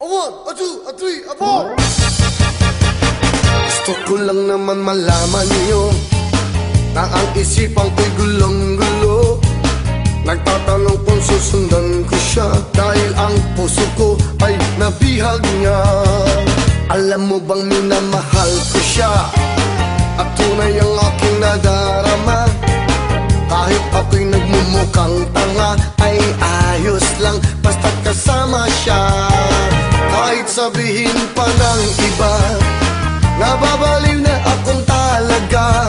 A one, a two, a three, a four. Gusto ko lang naman malaman niyo Na ang isipan ko'y gulong-gulo Nagtatanong kung susundan ko siya Dahil ang puso ko ay nabihag niya. Alam mo bang minamahal ko siya? At tunay ang aking nadarama Kahit sabihin pa ng iba Nababaliw na akong talaga.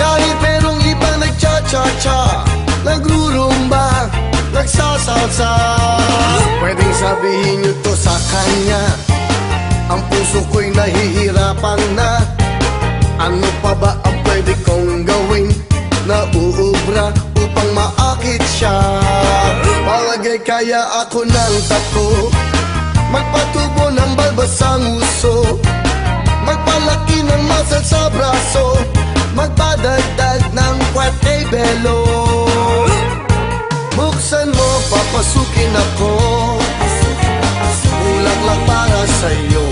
Kahit merong iba nagcha-cha-cha Nagrurumba, nagsasalsa. Pwedeng sabihin nyo to sa kanya. Ang puso ko'y nahihirapan na. Ano pa ba ang pwede kong gawin? Na uubra upang maakit siya. Palagay kaya ako ng tako Magpatubo ng balbasang uso. Magpalaki ng muscle sa braso. Magpadagdag ng kwete belo. Buksan mo, papasukin ako. Bulaklak para sa'yo.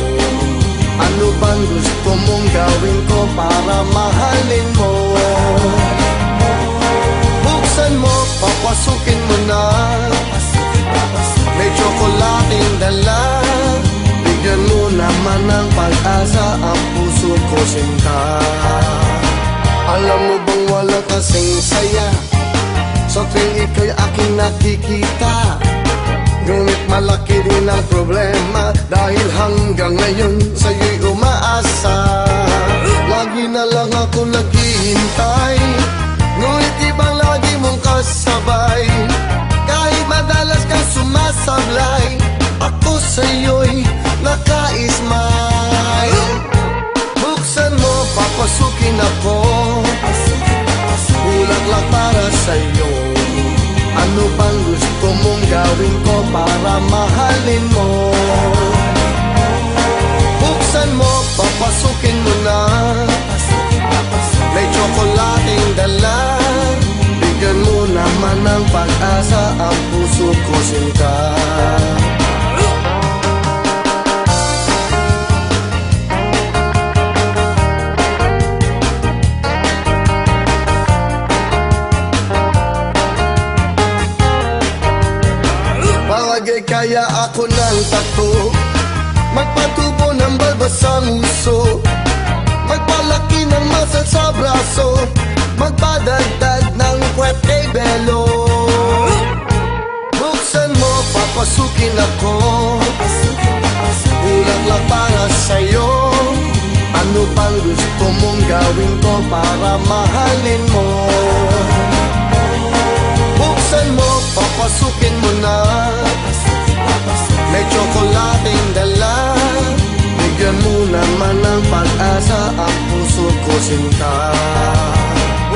Ano bang gusto mong gawin ko para mahalin pag-asa Ang puso ko sinta. Alam mo bang wala kasing saya? Sa tuwing ikaw'y aking nakikita. Ngunit malaki din ang problema Dahil hanggang ngayon sa'yo'y umaasa. Lagi na lang ako naghihintay ako. Bulaklak para sa'yo. Ano bang gusto mong gawin ko para mahalin mo? Buksan mo, papasukin mo na. May tsokolating dala. Bigyan mo naman ng pag-asa Ang puso ko sinta Kaya ako ng tato Magpatubo ng balbasang uso Magpalaki ng muscle sa braso. Magpadagdag ng kwete belo. Buksan mo, papasukin ako. Bulaklak para sa'yo. Ano bang gusto mong gawin ko para mahalin mo? Sinta.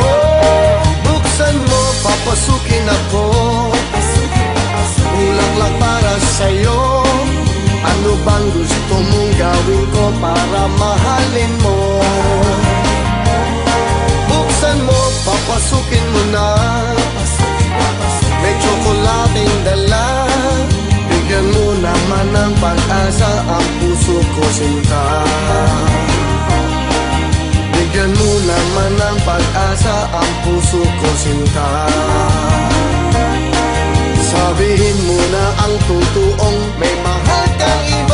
Oh, Buksan mo, papasukin ako. Bulaklak para sa'yo. Ano bang gusto mong gawin ko para mahalin mo? Buksan mo, papasukin mo na. May tsokolating dala. Bigyan mo naman ng pag-asa Ang puso ko sinta pag-asa ang puso ko sinta. Sabihin mo na ang totoong may mahal kang ina